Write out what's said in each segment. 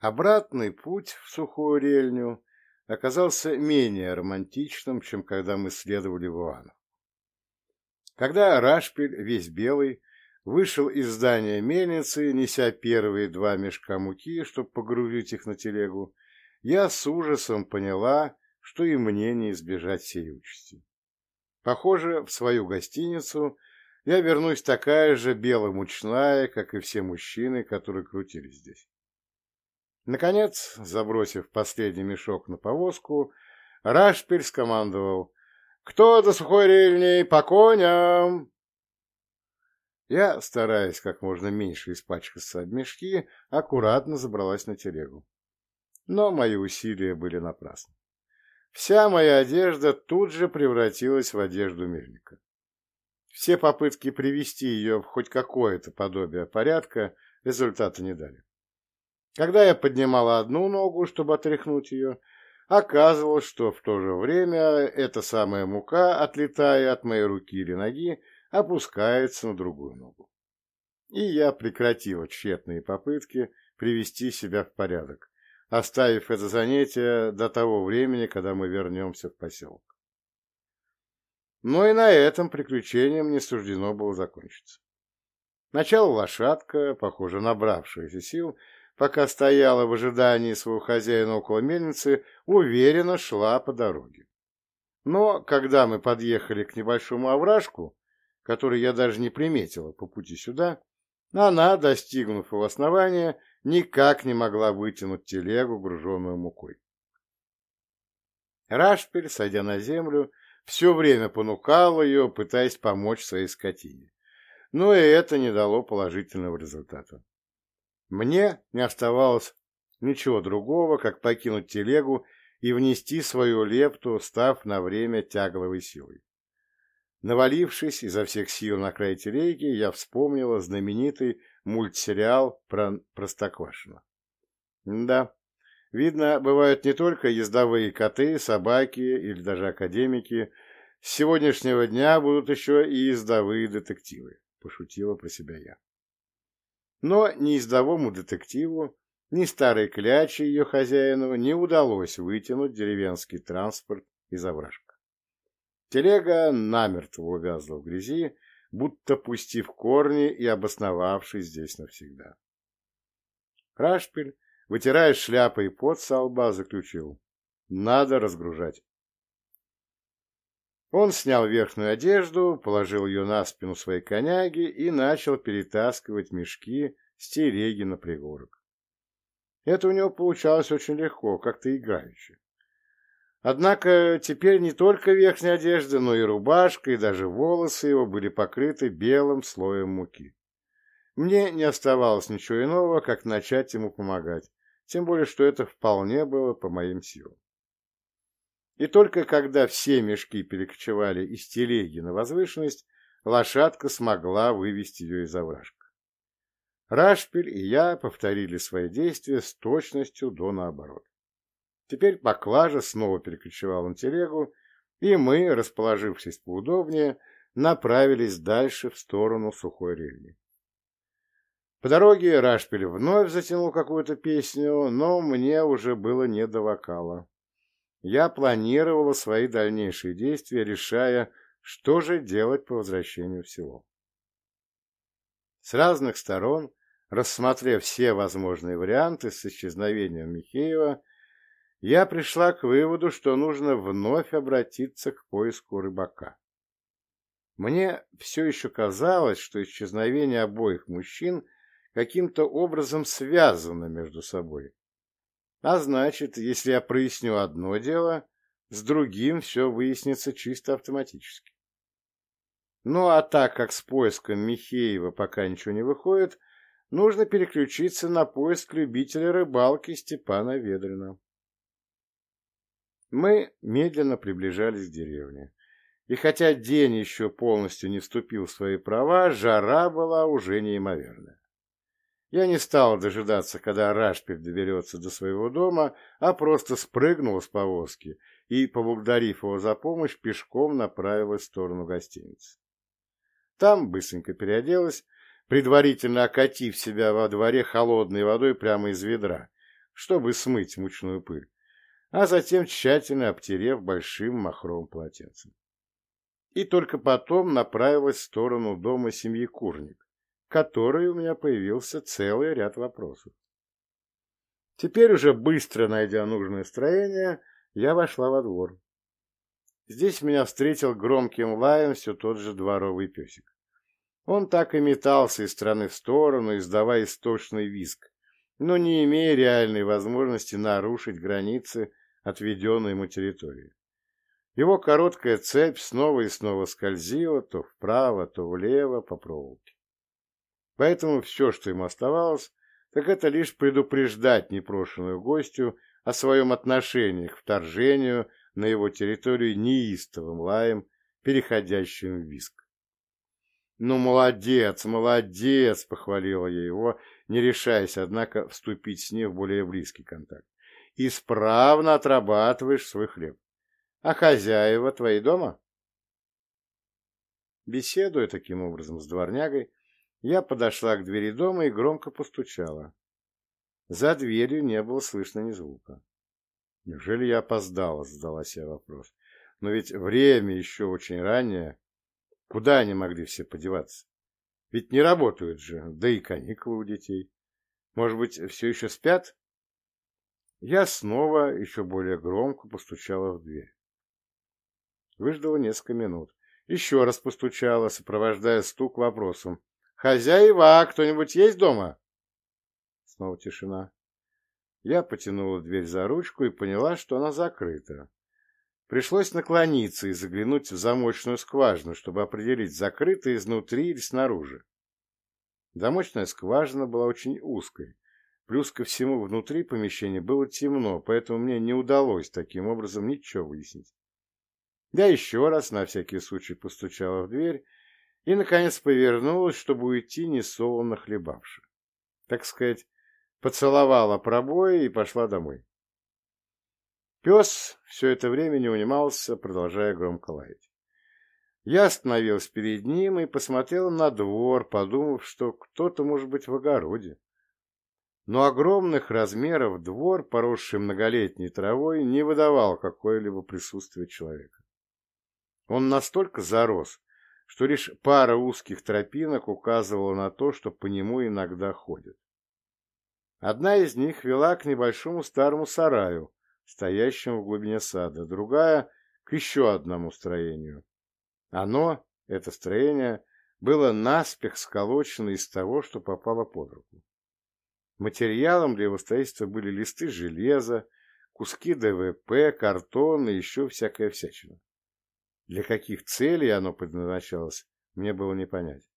Обратный путь в сухую рельню оказался менее романтичным, чем когда мы следовали в Иванов. Когда Рашпиль, весь белый, вышел из здания мельницы, неся первые два мешка муки, чтобы погрузить их на телегу, я с ужасом поняла, что и мне не избежать сей участи. Похоже, в свою гостиницу я вернусь такая же беломучная, как и все мужчины, которые крутились здесь. Наконец, забросив последний мешок на повозку, Рашпиль скомандовал «Кто до сухой рельни? По коням!» Я, стараясь как можно меньше испачкаться об мешки, аккуратно забралась на телегу. Но мои усилия были напрасны. Вся моя одежда тут же превратилась в одежду мельника. Все попытки привести ее в хоть какое-то подобие порядка результата не дали. Когда я поднимала одну ногу, чтобы отряхнуть ее, оказывалось, что в то же время эта самая мука, отлетая от моей руки или ноги, опускается на другую ногу. И я прекратила тщетные попытки привести себя в порядок, оставив это занятие до того времени, когда мы вернемся в поселок. Но и на этом приключением не суждено было закончиться. Сначала лошадка, похоже, набравшаяся сил, пока стояла в ожидании своего хозяина около мельницы, уверенно шла по дороге. Но когда мы подъехали к небольшому овражку, который я даже не приметила по пути сюда, она, достигнув его основания, никак не могла вытянуть телегу, груженную мукой. Рашпель, сойдя на землю, все время понукал ее, пытаясь помочь своей скотине. Но и это не дало положительного результата. Мне не оставалось ничего другого, как покинуть телегу и внести свою лепту, став на время тягловой силой. Навалившись изо всех сил на край телеги, я вспомнила знаменитый мультсериал про Простоквашино. Да, видно, бывают не только ездовые коты, собаки или даже академики. С сегодняшнего дня будут еще и ездовые детективы, пошутила про себя я. Но ни ездовому детективу, ни старой кляче ее хозяину не удалось вытянуть деревенский транспорт из овражка. Телега намертво увязла в грязи, будто пустив корни и обосновавшись здесь навсегда. Рашпиль, вытирая шляпой пот со лба, заключил. Надо разгружать. Он снял верхнюю одежду, положил ее на спину своей коняги и начал перетаскивать мешки с телеги на пригорок. Это у него получалось очень легко, как-то играюще. Однако теперь не только верхняя одежда, но и рубашка, и даже волосы его были покрыты белым слоем муки. Мне не оставалось ничего иного, как начать ему помогать, тем более, что это вполне было по моим силам. И только когда все мешки перекочевали из телеги на возвышенность, лошадка смогла вывести ее из овражка. Рашпиль и я повторили свои действия с точностью до наоборот. Теперь поклажа снова перекочевала на телегу, и мы, расположившись поудобнее, направились дальше в сторону сухой рельни. По дороге Рашпиль вновь затянул какую-то песню, но мне уже было не до вокала. Я планировала свои дальнейшие действия, решая, что же делать по возвращению в село. С разных сторон, рассмотрев все возможные варианты с исчезновением Михеева, я пришла к выводу, что нужно вновь обратиться к поиску рыбака. Мне все еще казалось, что исчезновение обоих мужчин каким-то образом связано между собой. А значит, если я проясню одно дело, с другим все выяснится чисто автоматически. Ну а так как с поиском Михеева пока ничего не выходит, нужно переключиться на поиск любителя рыбалки Степана Ведрина. Мы медленно приближались к деревне. И хотя день еще полностью не вступил в свои права, жара была уже неимоверная. Я не стал дожидаться, когда Рашпиль доберется до своего дома, а просто спрыгнул с повозки и, поблагодарив его за помощь, пешком направилась в сторону гостиницы. Там быстренько переоделась, предварительно окатив себя во дворе холодной водой прямо из ведра, чтобы смыть мучную пыль, а затем тщательно обтерев большим махровым полотенцем. И только потом направилась в сторону дома семьи Курник, которой у меня появился целый ряд вопросов. Теперь уже быстро найдя нужное строение, я вошла во двор. Здесь меня встретил громким лаем все тот же дворовый песик. Он так и метался из стороны в сторону, издавая истошный визг, но не имея реальной возможности нарушить границы отведенной ему территории. Его короткая цепь снова и снова скользила то вправо, то влево по проволоке. Поэтому все, что ему оставалось, так это лишь предупреждать непрошенную гостью о своем отношении к вторжению на его территорию неистовым лаем, переходящим в виск. «Ну, молодец, молодец!» — похвалила я его, не решаясь, однако, вступить с ней в более близкий контакт. «Исправно отрабатываешь свой хлеб. А хозяева твои дома?» Беседуя таким образом с дворнягой, я подошла к двери дома и громко постучала. За дверью не было слышно ни звука. Неужели я опоздала, задала себе вопрос. Но ведь время еще очень раннее. Куда они могли все подеваться? Ведь не работают же, да и каникулы у детей. Может быть, все еще спят? Я снова еще более громко постучала в дверь. Выждала несколько минут. Еще раз постучала, сопровождая стук вопросом. «Хозяева, кто-нибудь есть дома?» Снова тишина. Я потянула дверь за ручку и поняла, что она закрыта. Пришлось наклониться и заглянуть в замочную скважину, чтобы определить, закрыта изнутри или снаружи. Замочная скважина была очень узкой. Плюс ко всему внутри помещения было темно, поэтому мне не удалось таким образом ничего выяснить. Я еще раз на всякий случай постучала в дверь и, наконец, повернулась, чтобы уйти несолоно хлебавши. Так сказать, поцеловала пробои и пошла домой. Пес все это время не унимался, продолжая громко лаять. Я остановилась перед ним и посмотрела на двор, подумав, что кто-то может быть в огороде. Но огромных размеров двор, поросший многолетней травой, не выдавал какое-либо присутствие человека. Он настолько зарос, что лишь пара узких тропинок указывала на то, что по нему иногда ходят. Одна из них вела к небольшому старому сараю, стоящему в глубине сада, другая — к еще одному строению. Оно, это строение, было наспех сколочено из того, что попало под руку. Материалом для его строительства были листы железа, куски ДВП, картон и еще всякая всячина. Для каких целей оно предназначалось, мне было не понять.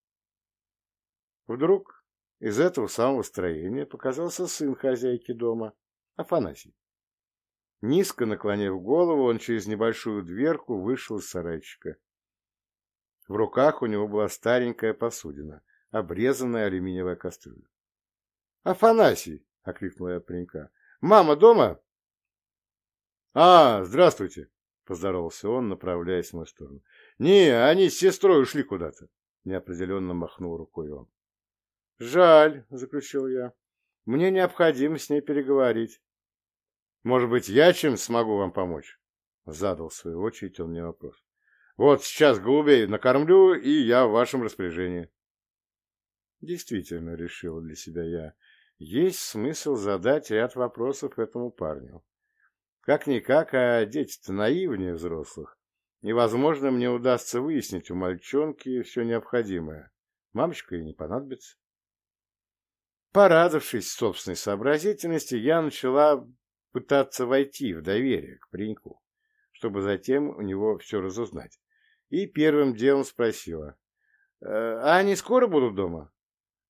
Вдруг из этого самого строения показался сын хозяйки дома, Афанасий. Низко наклонив голову, он через небольшую дверку вышел из сарайчика. В руках у него была старенькая посудина, обрезанная алюминиевая кастрюля. «Афанасий!» — окликнула я паренька. «Мама дома?» «А, здравствуйте!» — поздоровался он, направляясь в мою сторону. «Не, они с сестрой ушли куда-то!» — неопределенно махнул рукой он. «Жаль», — заключил я. «Мне необходимо с ней переговорить». «Может быть, я чем смогу вам помочь?» Задал в свою очередь он мне вопрос. «Вот сейчас голубей накормлю, и я в вашем распоряжении». Действительно, решил для себя я, есть смысл задать ряд вопросов этому парню. Как-никак, а дети-то наивнее взрослых. Невозможно мне удастся выяснить у мальчонки все необходимое. Мамочка и не понадобится. Порадовавшись собственной сообразительности, я начала пытаться войти в доверие к пареньку, чтобы затем у него все разузнать. И первым делом спросила, «Э, «А они скоро будут дома?»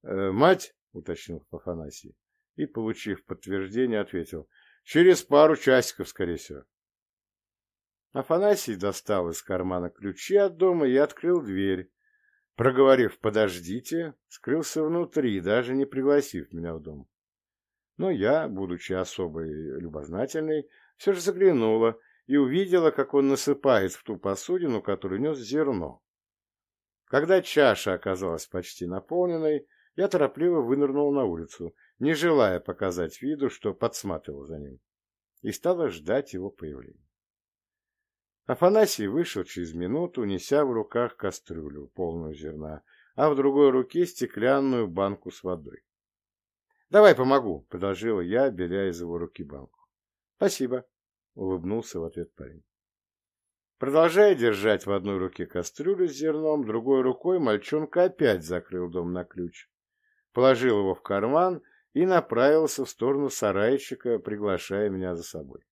«Э, «Мать», — уточнил Афанасий, и, получив подтверждение, ответил, «Через пару часиков, скорее всего». Афанасий достал из кармана ключи от дома и открыл дверь, Проговорив «подождите», скрылся внутри, даже не пригласив меня в дом. Но я, будучи особой любознательной, все же заглянула и увидела, как он насыпает в ту посудину, которую нес зерно. Когда чаша оказалась почти наполненной, я торопливо вынырнула на улицу не желая показать виду, что подсматривал за ним, и стала ждать его появления. Афанасий вышел через минуту, неся в руках кастрюлю, полную зерна, а в другой руке стеклянную банку с водой. — Давай помогу, — предложила я, беря из его руки банку. — Спасибо, — улыбнулся в ответ парень. Продолжая держать в одной руке кастрюлю с зерном, другой рукой мальчонка опять закрыл дом на ключ, положил его в карман и направился в сторону сарайчика, приглашая меня за собой.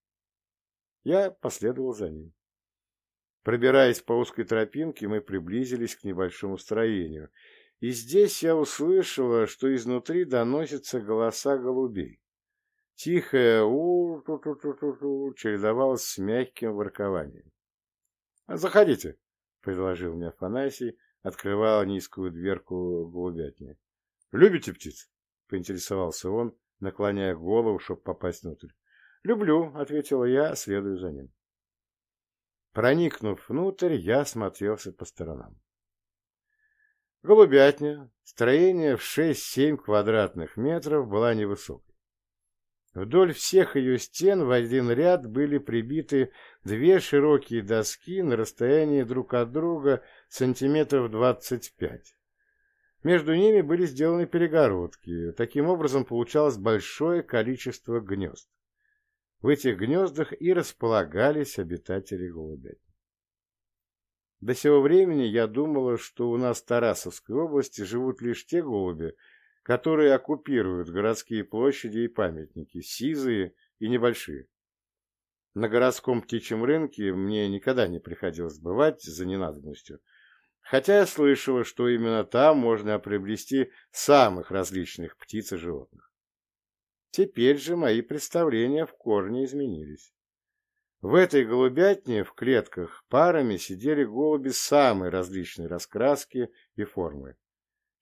Я последовал за ним. Пробираясь по узкой тропинке, мы приблизились к небольшому строению, и здесь я услышала, что изнутри доносятся голоса голубей. Тихое у ту ту ту ту ту чередовалось с мягким воркованием. «Заходите», — предложил мне Афанасий, открывая низкую дверку голубятни. «Любите птиц?» — поинтересовался он, наклоняя голову, чтобы попасть внутрь. «Люблю», — ответила я, следуя за ним. Проникнув внутрь, я смотрелся по сторонам. Голубятня, строение в 6-7 квадратных метров, была невысокой. Вдоль всех ее стен в один ряд были прибиты две широкие доски на расстоянии друг от друга сантиметров 25. Между ними были сделаны перегородки. Таким образом получалось большое количество гнезд. В этих гнездах и располагались обитатели голубятни. До сего времени я думала, что у нас в Тарасовской области живут лишь те голуби, которые оккупируют городские площади и памятники, сизые и небольшие. На городском птичьем рынке мне никогда не приходилось бывать за ненадобностью, хотя я слышала, что именно там можно приобрести самых различных птиц и животных. Теперь же мои представления в корне изменились. В этой голубятне в клетках парами сидели голуби самой различной раскраски и формы.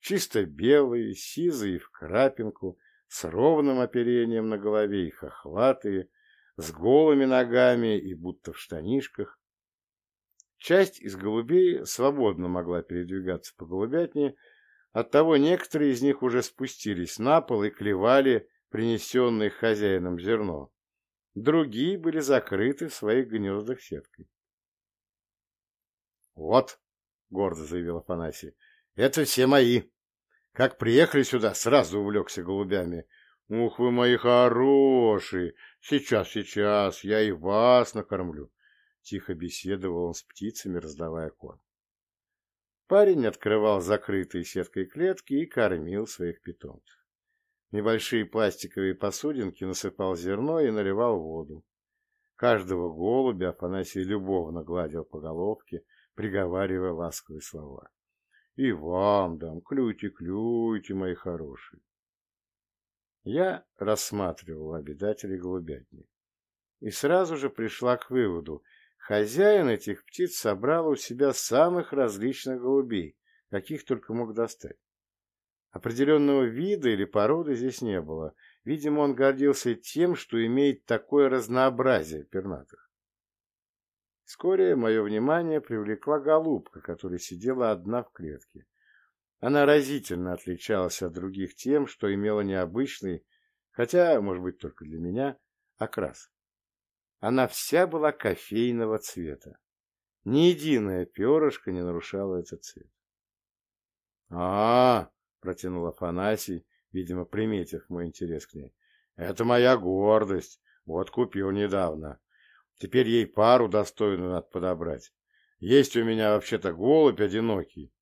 Чисто белые, сизые в крапинку, с ровным оперением на голове и хохлатые, с голыми ногами и будто в штанишках. Часть из голубей свободно могла передвигаться по голубятне, оттого некоторые из них уже спустились на пол и клевали принесенное хозяином зерно. Другие были закрыты в своих гнездах сеткой. «Вот», — гордо заявил Афанасий, — «это все мои. Как приехали сюда, сразу увлекся голубями. Ух вы мои хорошие! Сейчас, сейчас, я и вас накормлю». Тихо беседовал он с птицами, раздавая корм. Парень открывал закрытые сеткой клетки и кормил своих питомцев небольшие пластиковые посудинки насыпал зерно и наливал воду. Каждого голубя Афанасий любовно гладил по головке, приговаривая ласковые слова. «И вам дам, клюйте, клюйте, мои хорошие!» Я рассматривал обитателей голубятни и сразу же пришла к выводу, хозяин этих птиц собрал у себя самых различных голубей, каких только мог достать. Определенного вида или породы здесь не было. Видимо, он гордился тем, что имеет такое разнообразие пернатых. Вскоре мое внимание привлекла голубка, которая сидела одна в клетке. Она разительно отличалась от других тем, что имела необычный, хотя, может быть, только для меня, окрас. Она вся была кофейного цвета. Ни единое перышко не нарушало этот цвет. а, -а, -а — протянул Афанасий, видимо, приметив мой интерес к ней. — Это моя гордость. Вот купил недавно. Теперь ей пару достойную надо подобрать. Есть у меня вообще-то голубь одинокий.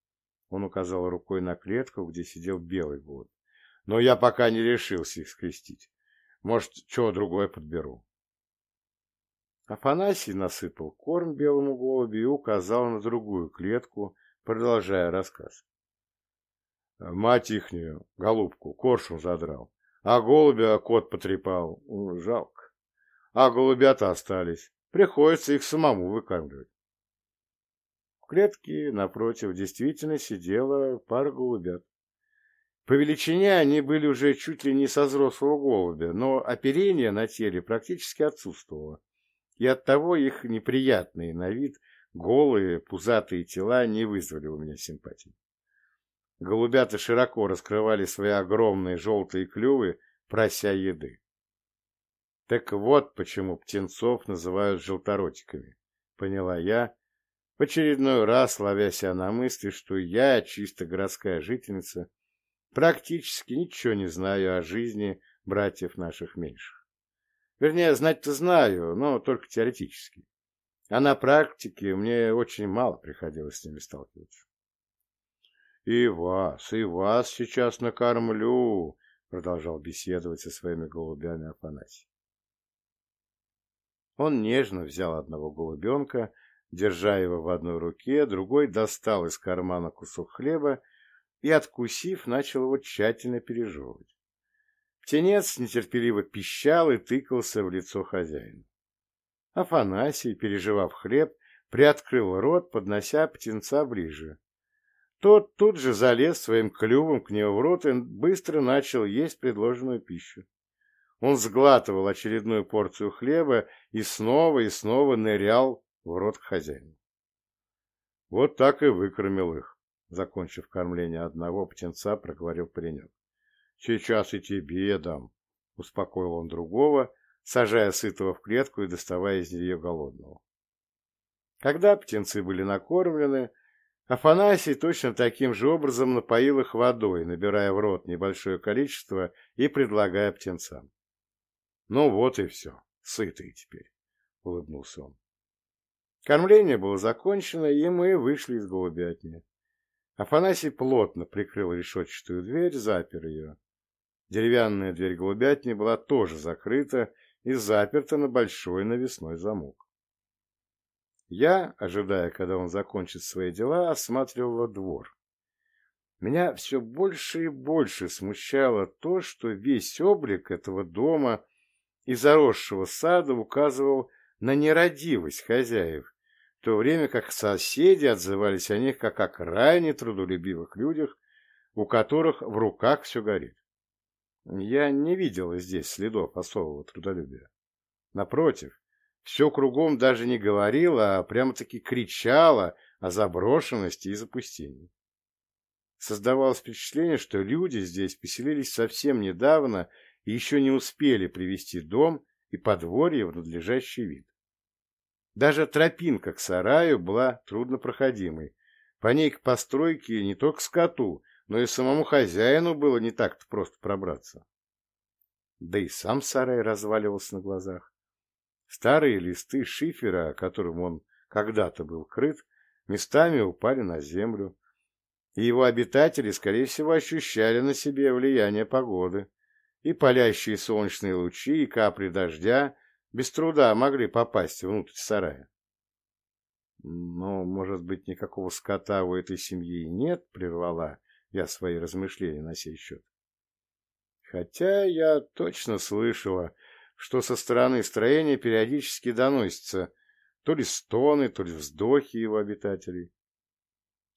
Он указал рукой на клетку, где сидел белый голубь. Но я пока не решился их скрестить. Может, чего другое подберу. Афанасий насыпал корм белому голубю и указал на другую клетку, продолжая рассказ. Мать ихнюю, голубку, коршун задрал. А голубя кот потрепал. Жалко. А голубята остались. Приходится их самому выкармливать. В клетке напротив действительно сидела пара голубят. По величине они были уже чуть ли не со взрослого голубя, но оперение на теле практически отсутствовало, и оттого их неприятные на вид голые пузатые тела не вызвали у меня симпатии. Голубята широко раскрывали свои огромные желтые клювы, прося еды. Так вот почему птенцов называют желторотиками, поняла я, в очередной раз ловя себя на мысли, что я, чисто городская жительница, практически ничего не знаю о жизни братьев наших меньших. Вернее, знать-то знаю, но только теоретически. А на практике мне очень мало приходилось с ними сталкиваться. «И вас, и вас сейчас накормлю», — продолжал беседовать со своими голубями Афанасий. Он нежно взял одного голубенка, держа его в одной руке, другой достал из кармана кусок хлеба и, откусив, начал его тщательно пережевывать. Птенец нетерпеливо пищал и тыкался в лицо хозяина. Афанасий, переживав хлеб, приоткрыл рот, поднося птенца ближе. Тот тут же залез своим клювом к нему в рот и быстро начал есть предложенную пищу. Он сглатывал очередную порцию хлеба и снова и снова нырял в рот к хозяину. Вот так и выкормил их. Закончив кормление одного птенца, проговорил паренек. «Сейчас и тебе дам», — успокоил он другого, сажая сытого в клетку и доставая из нее голодного. Когда птенцы были накормлены, Афанасий точно таким же образом напоил их водой, набирая в рот небольшое количество и предлагая птенцам. «Ну вот и все, сытый теперь», — улыбнулся он. Кормление было закончено, и мы вышли из голубятни. Афанасий плотно прикрыл решетчатую дверь, запер ее. Деревянная дверь голубятни была тоже закрыта и заперта на большой навесной замок. Я, ожидая, когда он закончит свои дела, осматривала двор. Меня все больше и больше смущало то, что весь облик этого дома и заросшего сада указывал на нерадивость хозяев, в то время как соседи отзывались о них как о крайне трудолюбивых людях, у которых в руках все горит. Я не видела здесь следов особого трудолюбия. Напротив, все кругом даже не говорило, а прямо-таки кричало о заброшенности и запустении. Создавалось впечатление, что люди здесь поселились совсем недавно и еще не успели привести дом и подворье в надлежащий вид. Даже тропинка к сараю была труднопроходимой. По ней к постройке не только скоту, но и самому хозяину было не так-то просто пробраться. Да и сам сарай разваливался на глазах. Старые листы шифера, которым он когда-то был крыт, местами упали на землю, и его обитатели, скорее всего, ощущали на себе влияние погоды, и палящие солнечные лучи, и капли дождя без труда могли попасть внутрь сарая. Но, может быть, никакого скота у этой семьи нет, прервала я свои размышления на сей счет. Хотя я точно слышала, что со стороны строения периодически доносятся то ли стоны, то ли вздохи его обитателей.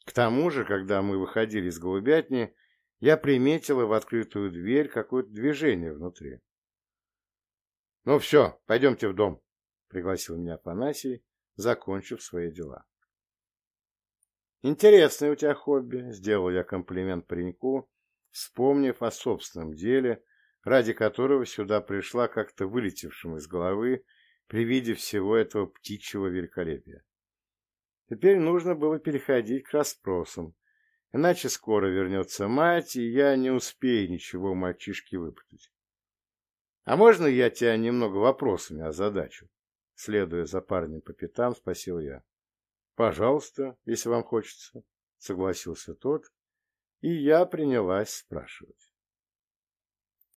К тому же, когда мы выходили из голубятни, я приметила в открытую дверь какое-то движение внутри. — Ну все, пойдемте в дом, — пригласил меня Панасий, закончив свои дела. — Интересное у тебя хобби, — сделал я комплимент пареньку, вспомнив о собственном деле, ради которого сюда пришла как-то вылетевшим из головы при виде всего этого птичьего великолепия. Теперь нужно было переходить к расспросам, иначе скоро вернется мать, и я не успею ничего у мальчишки выпытать. А можно я тебя немного вопросами озадачу? Следуя за парнем по пятам, спросил я. Пожалуйста, если вам хочется, согласился тот, и я принялась спрашивать.